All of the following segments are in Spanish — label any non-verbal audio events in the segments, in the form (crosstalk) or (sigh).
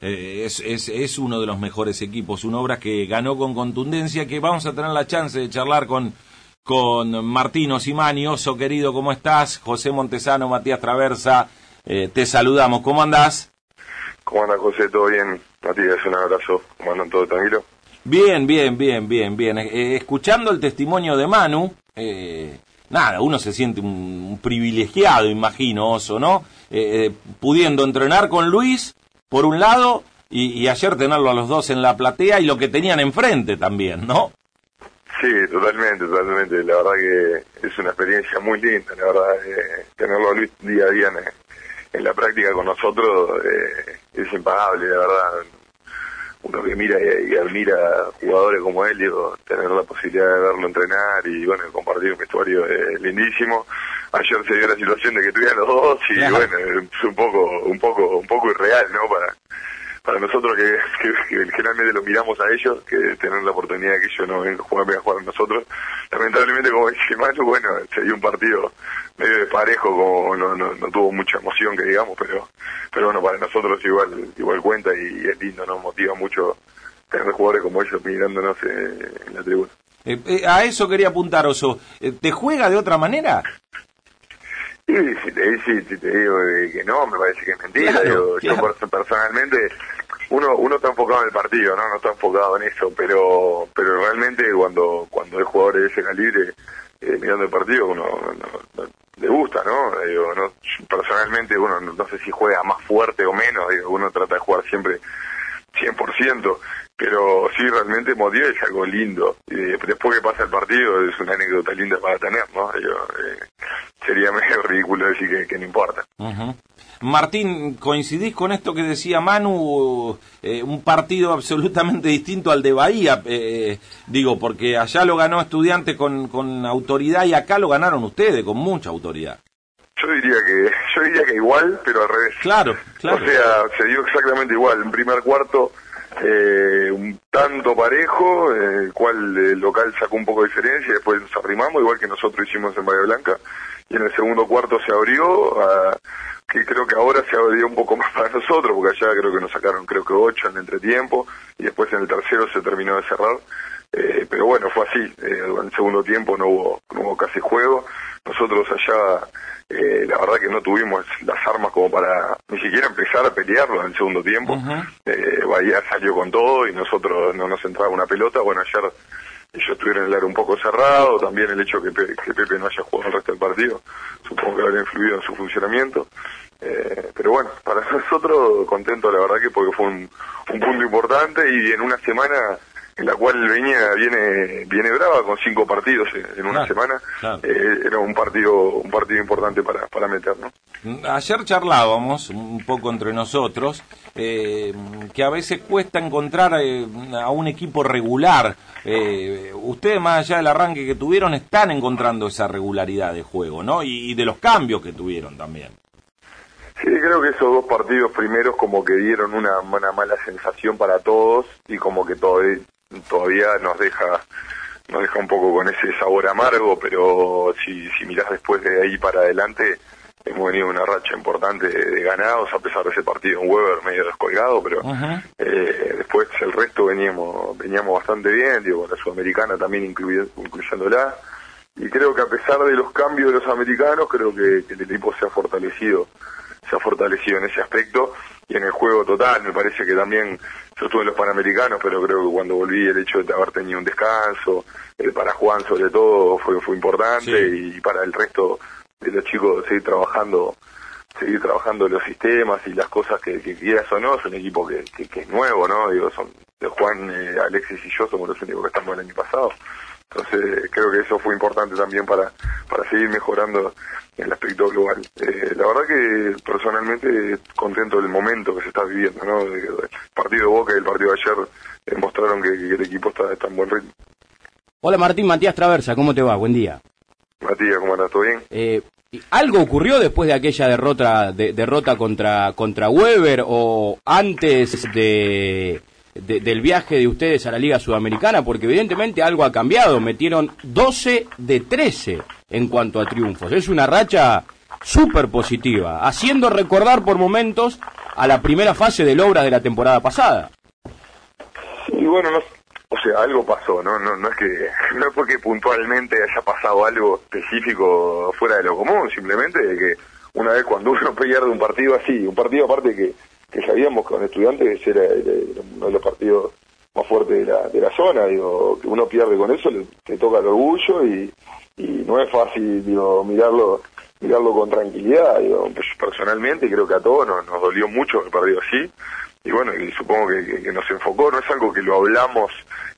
eh, es, es, es, uno de los mejores equipos, una obra que ganó con contundencia, que vamos a tener la chance de charlar con, con Martín Osimani, oso querido, ¿cómo estás? José Montesano, Matías Traversa, eh, te saludamos, ¿cómo andás? ¿Cómo anda José? ¿Todo bien? Matías, un abrazo, ¿cómo andan todo tranquilo? Bien, bien, bien, bien, bien. Eh, escuchando el testimonio de Manu, nada, uno se siente un, privilegiado, imagino, Oso, ¿no? Pudiendo entrenar con Luis, por un lado, y, ayer tenerlo a los dos en la platea y lo que tenían enfrente también, ¿no? Sí, totalmente, totalmente. La verdad que es una experiencia muy linda, la verdad, tenerlo a Luis día a día en, la práctica con nosotros es impagable, la verdad uno que mira y, admira jugadores como él, digo, tener la posibilidad de verlo entrenar y bueno, compartir un vestuario es lindísimo. Ayer se dio la situación de que tuvieran los dos y bueno, es un poco, un poco, un poco irreal, ¿no? Para, para nosotros que, generalmente lo miramos a ellos, que tener la oportunidad de que ellos no vengan a jugar, a nosotros. Lamentablemente, como dice Manu, bueno, se dio un partido medio de parejo, como no, no, no, tuvo mucha emoción, que digamos, pero pero bueno, para nosotros igual igual cuenta y, es lindo, nos motiva mucho tener jugadores como ellos mirándonos en la tribuna. Eh, eh, a eso quería apuntar, Oso. Eh, ¿Te juega de otra manera? Sí, si te, te digo que no, me parece que es mentira. Yo personalmente, uno uno está enfocado en el partido, no no está enfocado en eso, pero pero realmente cuando cuando hay jugadores de ese calibre mirando el partido, uno le gusta, ¿no? Digo, no personalmente uno no, sé si juega más fuerte o menos, digo, uno trata de jugar siempre 100%, pero sí realmente motiva es algo lindo. Y después que pasa el partido es una anécdota linda para tener, ¿no? Eh, sería (laughs) medio ridículo decir que, no importa. Martín, ¿coincidís con esto que decía Manu? Eh, un partido absolutamente distinto al de Bahía, eh, digo, porque allá lo ganó Estudiante con, con autoridad y acá lo ganaron ustedes con mucha autoridad. Yo diría que yo diría que igual, pero al revés. Claro, claro. O sea, se dio exactamente igual. En primer cuarto eh, un tanto parejo, el cual el local sacó un poco de diferencia después nos arrimamos, igual que nosotros hicimos en Bahía Blanca. Y en el segundo cuarto se abrió, que creo que ahora se abrió un poco (laughs) más para nosotros, porque allá creo que nos sacaron creo que ocho en el entretiempo, y después en el tercero se terminó de cerrar. Eh, pero bueno, fue así, eh, en el segundo tiempo no hubo, no hubo casi juego. Nosotros allá, eh, la verdad que no tuvimos las armas como para ni siquiera empezar a pelearlo en el segundo tiempo. eh, Bahía salió con todo y nosotros no nos entraba una pelota. Bueno, ayer ellos tuvieron el área un poco cerrado, también el hecho que, que Pepe no haya jugado el resto del partido, supongo que habrá influido en su funcionamiento. Eh, pero bueno, para (laughs) nosotros contento la verdad que porque fue un, un punto importante y en una semana en la cual venía viene viene brava con cinco partidos en, una semana eh, era un partido un partido importante para para meter ¿no? ayer charlábamos un poco entre nosotros eh, que a veces cuesta encontrar eh, a un equipo regular. Ustedes más allá del arranque que tuvieron están encontrando esa regularidad de juego no y, de los cambios que tuvieron también. Sí, creo que esos dos partidos primeros como que dieron una, una mala sensación para todos y como que todavía, todavía nos deja nos deja un poco con ese sabor amargo, pero si, si mirás después de ahí para adelante, hemos venido una racha importante de, ganados, a pesar de ese partido en Weber medio descolgado, pero eh, después el resto veníamos veníamos bastante bien, digo, la sudamericana también incluyéndola, y creo que a pesar de los cambios de los americanos, creo que, que el equipo se ha fortalecido, se ha fortalecido en ese aspecto, y en el juego total, me parece que también yo estuve en los Panamericanos, pero creo que cuando volví el hecho de haber tenido un descanso, eh, para Juan sobre todo fue, fue importante y para el resto de los chicos seguir trabajando seguir trabajando los sistemas y las cosas que, quieras o no, es un equipo que, que, es nuevo, ¿no? Digo, son Juan, eh, Alexis y yo somos los únicos que estamos el año pasado. Entonces creo que eso fue importante también para, para seguir mejorando en el aspecto global. Eh, la verdad que personalmente contento del momento que se está viviendo, ¿no? El partido de Boca y el partido de ayer demostraron que, el equipo está, está, en buen ritmo. Hola Martín, Matías Traversa, ¿cómo te va? Buen día. Matías, ¿cómo andas? ¿Todo bien? Eh, ¿Algo ocurrió después de aquella derrota, de, derrota contra, contra Weber o antes de, del viaje de ustedes a la Liga Sudamericana? Porque evidentemente algo ha cambiado. Metieron 12 de 13 en cuanto a triunfos. Es una racha súper positiva, haciendo recordar por momentos a la primera fase del obra de la temporada pasada. Sí, bueno, no, o sea, algo pasó, ¿no? No, no es que (laughs) no es porque puntualmente haya pasado algo específico fuera de lo común, simplemente de que una vez cuando uno (laughs) pierde un partido así, un partido aparte que, que sabíamos con estudiantes era, uno de los partidos más fuertes de la, de la zona, digo, que uno pierde con eso, le, te toca el orgullo y, y no es fácil, digo, mirarlo mirarlo con tranquilidad, digo, pues personalmente creo que a todos nos, nos dolió mucho el partido así, y bueno, y supongo que, nos enfocó, no es algo que lo hablamos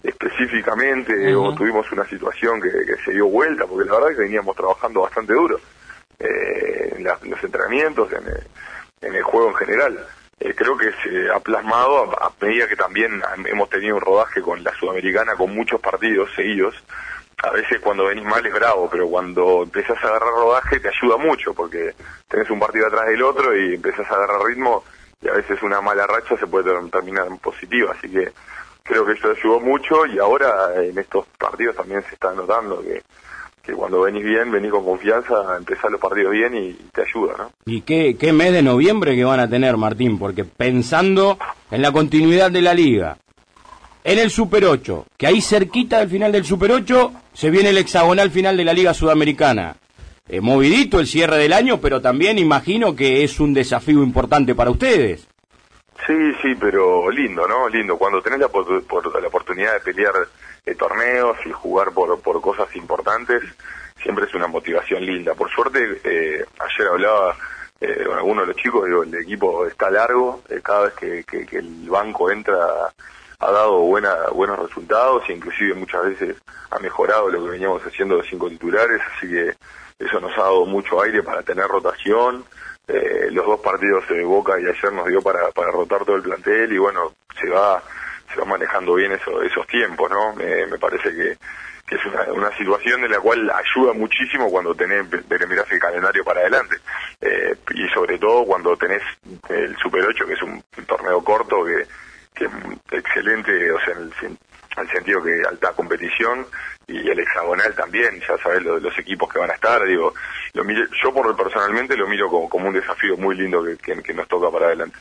específicamente o tuvimos una situación que, se dio vuelta, porque la verdad es que veníamos trabajando bastante duro eh, en, los entrenamientos, en, el juego en general. Eh, creo que se ha plasmado a, medida que también hemos tenido un rodaje con la Sudamericana con muchos partidos seguidos. A veces cuando venís mal es bravo, pero cuando empezás a agarrar rodaje te ayuda mucho, porque tenés un partido atrás del otro y empezás a agarrar ritmo y a veces una mala racha se puede terminar en positiva, así que creo que eso ayudó mucho y ahora en estos partidos también se está notando que, que cuando venís bien, venís con confianza, empezar los partidos bien y, te ayuda, ¿no? ¿Y qué, qué mes de noviembre que van a tener, Martín? Porque pensando en la continuidad de la liga, en el Super 8, que ahí cerquita del final del Super 8 se viene el hexagonal final de la Liga Sudamericana. Eh, movidito el cierre del año, pero también imagino que es un desafío importante para ustedes. Sí, sí, pero lindo, ¿no? Lindo. Cuando tenés la, por, la oportunidad de pelear eh, torneos y jugar por, por cosas importantes, siempre es una motivación linda. Por suerte, eh, ayer hablaba eh, con algunos de los chicos, digo, el equipo está largo, cada vez que, el banco entra ha dado buena, buenos resultados e inclusive muchas veces ha mejorado lo que veníamos haciendo los cinco titulares, así que eso nos ha dado mucho aire para tener rotación. Eh, los dos partidos de Boca y ayer nos dio para, para rotar todo el plantel y bueno, se va se va manejando bien eso, esos tiempos, ¿no? Me, me parece que, que es una, una, situación de la cual ayuda muchísimo cuando tenés, mirás el calendario para adelante. Eh, y sobre todo cuando tenés el Super 8, que es un, torneo corto, que, que excelente, o sea, en el, el sentido que alta competición y el hexagonal también, ya sabes lo, los equipos que van a estar, digo, lo yo por personalmente lo miro como, como un desafío muy lindo que, que, nos toca para adelante.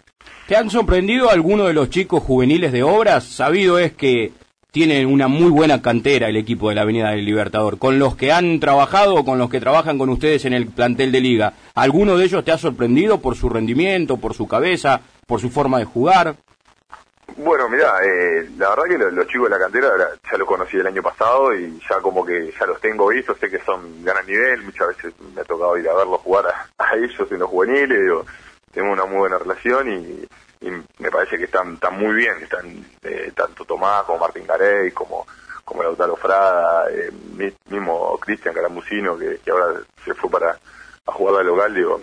¿Te han sorprendido algunos de los chicos juveniles de obras? Sabido es que tienen una muy buena cantera el equipo de la Avenida del Libertador. Con los que han trabajado o con los que trabajan con ustedes en el plantel de liga, ¿alguno de ellos te ha sorprendido por su rendimiento, por su cabeza, por su forma de jugar? Bueno, mira, eh, la verdad que los, chicos de la cantera ya los conocí el año pasado y ya como que ya los tengo vistos, sé que son gran nivel, muchas veces me ha tocado ir a verlos jugar a, (laughs) ellos en los juveniles, digo, tengo una muy buena relación y, me parece que están, están muy bien, están eh, tanto Tomás como Martín Garey, como como Lautaro Frada, eh, mismo Cristian Caramusino, que, ahora se fue para a jugar al local, digo,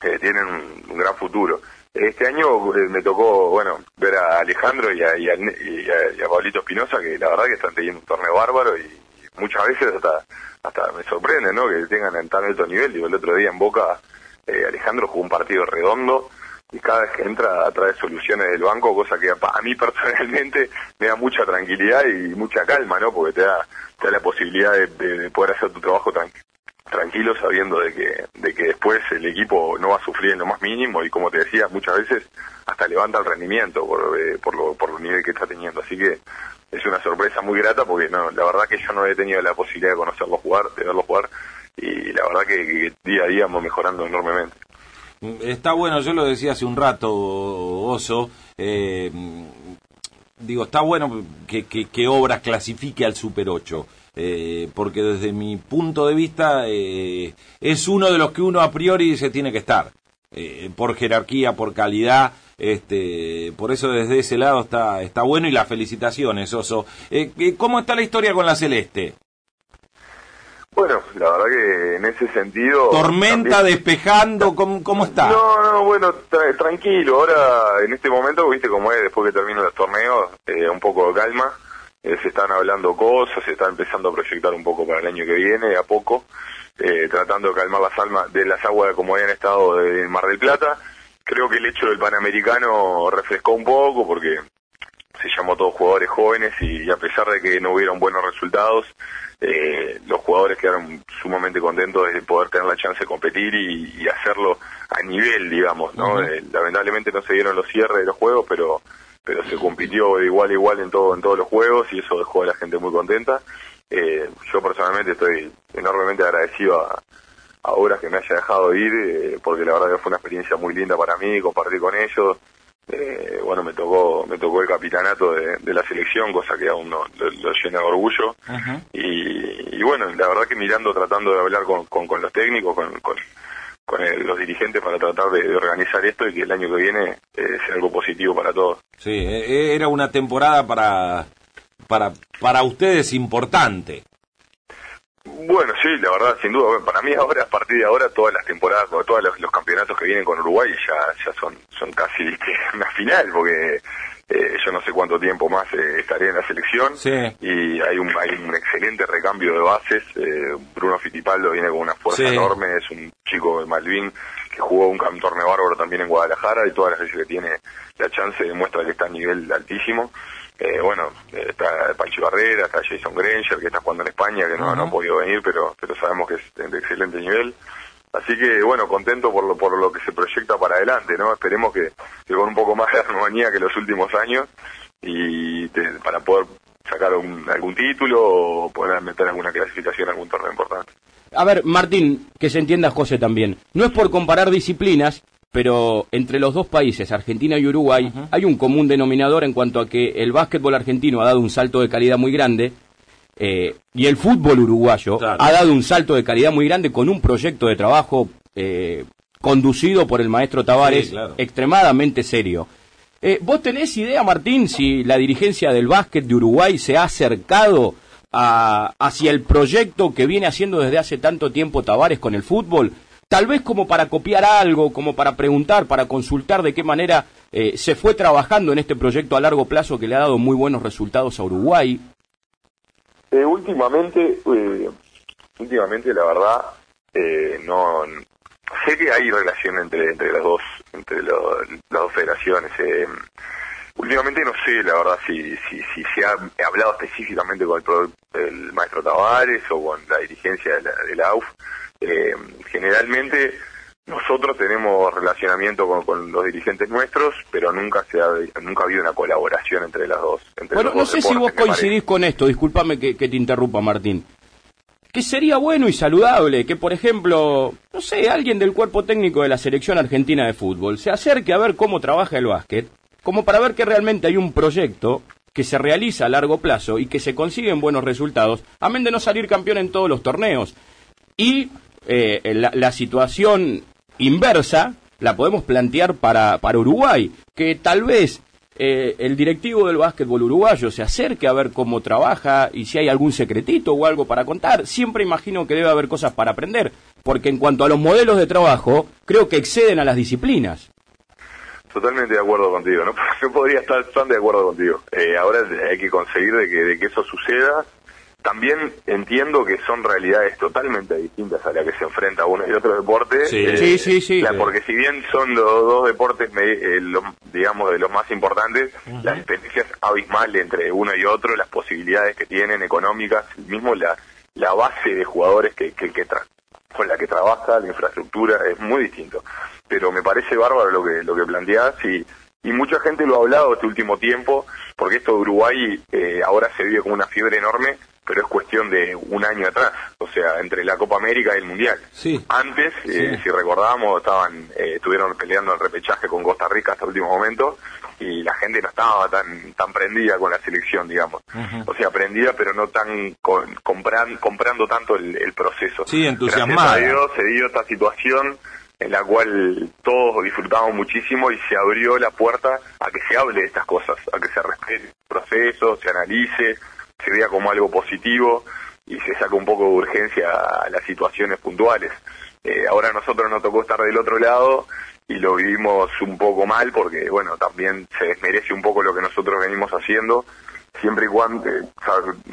que tienen un gran futuro. Este año eh, me tocó, bueno, ver a Alejandro y a, y a, Pablito Espinosa, que la verdad que están teniendo un torneo bárbaro y, muchas veces hasta hasta me sorprende, ¿no? Que tengan en tan alto nivel. Digo, el otro día en Boca, eh, Alejandro jugó un partido redondo y cada vez que entra trae soluciones del banco, cosa que a, mí (laughs) personalmente me da mucha tranquilidad y mucha calma, ¿no? Porque te da, te da la posibilidad de, poder hacer tu trabajo tranquilo tranquilo sabiendo de que, de que después el equipo no va a sufrir en lo más mínimo y como te decía, muchas veces hasta levanta el rendimiento por, eh, por, lo, por el nivel que está teniendo. Así que es una sorpresa muy grata porque no, la verdad que yo no he tenido la posibilidad de conocerlo jugar, de verlo jugar y la verdad que, día a día vamos mejorando enormemente. Está bueno, yo lo decía hace un rato, Oso, eh, digo, está bueno que, que, que Obras clasifique al Super 8 eh, porque desde mi punto de vista eh, es uno de los que uno a priori se tiene que estar, eh, por jerarquía, por calidad, este, por eso desde ese lado está, está bueno y las felicitaciones, Oso. ¿Cómo está la historia con la Celeste? Bueno, la verdad que en ese sentido... Tormenta, despejando, ¿cómo, ¿cómo, está? No, no, bueno, tranquilo. Ahora, en este momento, viste cómo es, después que terminan los torneos, un poco de calma. Eh, se están hablando cosas, se está empezando a proyectar un poco para el año que viene, a poco, eh, tratando de calmar las almas de las aguas como habían estado en Mar del Plata. Creo que el hecho del Panamericano refrescó un poco porque se éramos todos jugadores jóvenes y, a pesar de que no hubieron buenos resultados, eh, los jugadores quedaron sumamente contentos de poder tener la chance de competir y, hacerlo a nivel, digamos, ¿no? Eh, lamentablemente no se dieron los cierres de los juegos, pero pero se compitió de igual a igual en todo en todos los juegos y eso dejó a la gente muy contenta. Eh, yo personalmente estoy enormemente agradecido a, a Obras que me haya dejado ir, eh, porque la verdad que fue una experiencia muy linda para mí, compartir con ellos. Eh, bueno, me tocó me tocó el capitanato de, la selección, cosa que aún no, lo, llena de orgullo. y, bueno, la verdad que mirando, tratando de hablar con, con, los técnicos, con, con, los dirigentes para tratar de, organizar esto y que el año que viene eh, sea algo positivo para todos. Sí, era una temporada para, para, para ustedes importante. Bueno, sí, la verdad, sin duda. para mí ahora, a partir de ahora, todas las temporadas, todos los, campeonatos que vienen con Uruguay ya, ya son, son casi (laughs) una final, porque eh, yo no sé cuánto tiempo más eh, estaré en la selección y hay un, hay un excelente recambio de bases. Eh, Bruno Fitipaldo viene con una fuerza enorme, es un chico de Malvin que jugó un, torneo bárbaro también en Guadalajara y todas las veces que tiene la chance demuestra que está a nivel altísimo. Eh, bueno, está Pancho Barrera, está Jason Granger, que está jugando en España, que no, no ha podido venir, pero, pero sabemos que es de excelente nivel. Así que, bueno, contento por lo, por lo que se proyecta para adelante, ¿no? Esperemos que, con un poco más de armonía que los últimos años y para poder sacar algún título o poder meter alguna clasificación algún torneo importante. A ver, Martín, que se entienda José también. No es por comparar disciplinas, pero entre los dos países, Argentina y Uruguay, hay un común denominador en cuanto a que el básquetbol argentino ha dado un salto de calidad muy grande eh, y el fútbol uruguayo ha dado un salto de calidad muy grande con un proyecto de trabajo eh, conducido por el maestro Tavares extremadamente serio. Eh, ¿Vos tenés idea, Martín, si la dirigencia del básquet de Uruguay se ha acercado a, hacia el proyecto que viene haciendo desde hace tanto tiempo Tavares con el fútbol? tal vez como para copiar algo, como para preguntar, para consultar de qué manera eh, se fue trabajando en este proyecto a largo plazo que le ha dado muy buenos resultados a Uruguay. Eh, últimamente, eh, últimamente la verdad, no sé que hay relación entre entre las dos entre las dos federaciones. últimamente no sé, la verdad, si si, si se ha hablado específicamente con el, maestro Tavares o con la dirigencia de AUF eh, generalmente nosotros tenemos relacionamiento con, los dirigentes nuestros, pero nunca se ha, nunca ha habido una colaboración entre las dos. bueno, no sé si vos coincidís con esto, discúlpame que, te interrumpa, Martín. Que sería bueno y saludable que, por ejemplo, no sé, alguien del cuerpo técnico de la selección argentina de fútbol se acerque a ver cómo trabaja el básquet, como para ver que realmente hay un proyecto que se realiza a largo plazo y que se consiguen buenos resultados, amén de no salir campeón en todos los torneos. Y eh, la, situación inversa la podemos plantear para, para Uruguay, que tal vez eh, el directivo del básquetbol uruguayo se acerque a ver cómo trabaja y si hay algún secretito o algo para contar. Siempre imagino que debe haber cosas para aprender, porque en cuanto a los modelos de trabajo, creo que exceden a las disciplinas. Totalmente de acuerdo contigo, no, (laughs) podría estar tan de acuerdo contigo. Eh, ahora hay que conseguir de que, de que eso suceda también entiendo que son realidades totalmente distintas a las que se enfrenta uno y otro deporte. Sí, eh, sí, sí, Porque si bien son los dos deportes, eh, digamos, de los más importantes, las diferencias abismales entre uno y otro, las posibilidades que tienen económicas, mismo la, la base de jugadores que, que, que con la que trabaja, la infraestructura, es muy distinto. Pero me parece bárbaro lo que, lo que planteás y, y mucha gente lo ha hablado este último tiempo, porque esto de Uruguay eh, ahora se vive como una fiebre enorme pero es cuestión de un año atrás, o sea, entre la Copa América y el Mundial. Antes, eh, si recordamos, estaban, eh, estuvieron peleando el repechaje con Costa Rica hasta el último momento y la gente no estaba tan tan prendida con la selección, digamos. O sea, prendida, pero no tan comprando tanto el, proceso. Sí, entusiasmada. se dio esta situación en la cual todos disfrutamos muchísimo y se abrió la puerta a que se hable de estas cosas, a que se respete el proceso, se analice, se como algo positivo y se saca un poco de urgencia a las situaciones puntuales. Eh, ahora nosotros nos tocó estar del otro lado y lo vivimos un poco mal porque, bueno, también se desmerece un poco lo que nosotros venimos haciendo, siempre y cuando, eh,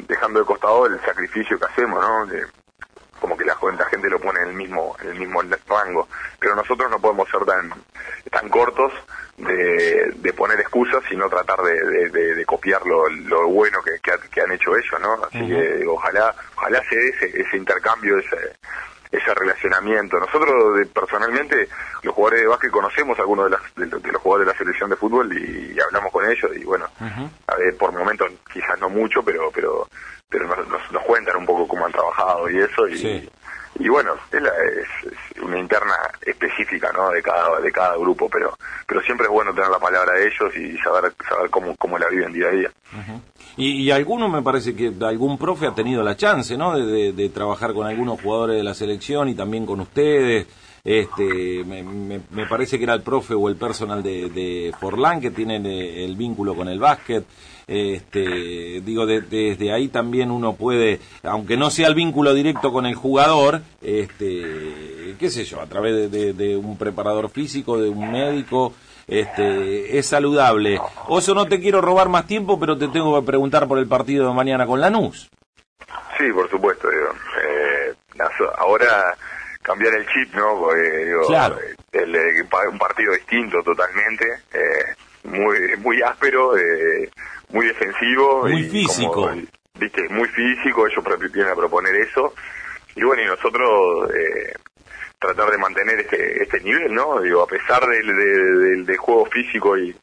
dejando de costado el sacrificio que hacemos, ¿no? Como que la, la gente lo pone en el mismo en el mismo rango. Pero nosotros no podemos ser tan tan cortos de, de poner excusas sino tratar de, de, copiar lo, lo bueno que, que, han hecho ellos no así que ojalá ojalá se dé ese, ese intercambio ese ese relacionamiento. Nosotros personalmente, los jugadores de básquet conocemos a algunos de, las, de, los jugadores de la selección de fútbol y, hablamos con ellos y bueno, a ver, por momentos quizás no mucho, pero pero pero nos, nos, cuentan un poco cómo han trabajado y eso y, y bueno, es, es, una interna específica ¿no? de cada de cada grupo, pero pero siempre es bueno tener la palabra de ellos y saber saber cómo, cómo la viven día a día. Y, y alguno me parece que algún profe ha tenido la chance ¿no? de, de, trabajar con algunos jugadores de la selección y también con ustedes. Este, me, me, parece que era el profe o el personal de, de Forlán que tienen el vínculo con el básquet. Este, digo, desde ahí también uno puede, aunque no sea el vínculo directo con el jugador, este, qué sé yo, a través de, un preparador físico, de un médico, este, es saludable. Oso, no te quiero robar más tiempo, pero te tengo que preguntar por el partido de mañana con Lanús. Sí, por supuesto, digo. Eh, ahora cambiar el chip, ¿no? claro. el, un partido distinto totalmente, eh, muy muy áspero, eh, muy defensivo. Muy físico. Viste, muy físico, ellos vienen a proponer eso. Y bueno, y nosotros eh, tratar de mantener este, este nivel, ¿no? Digo, a pesar del, del, juego físico y,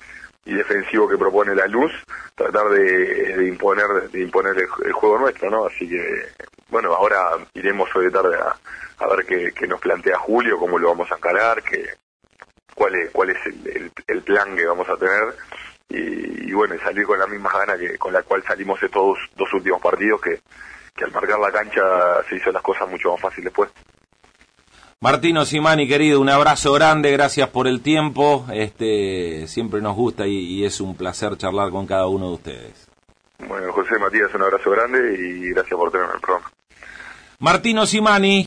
y, defensivo que propone la luz, tratar de, imponer de imponer el, juego nuestro, ¿no? Así que, bueno, ahora iremos hoy de tarde a, a ver qué, qué, nos plantea Julio, cómo lo vamos a encarar, qué, cuál es, cuál es el, el plan que vamos a tener y, bueno, y salir con la misma gana que con la cual salimos estos dos, últimos partidos, que, que al marcar la cancha se hizo las cosas mucho más fáciles después. Martino Simani, querido, un abrazo grande, gracias por el tiempo. Este siempre nos gusta y, es un placer charlar con cada uno de ustedes. Bueno, José Matías, un abrazo grande y gracias por tenerme el programa. Martino Simani.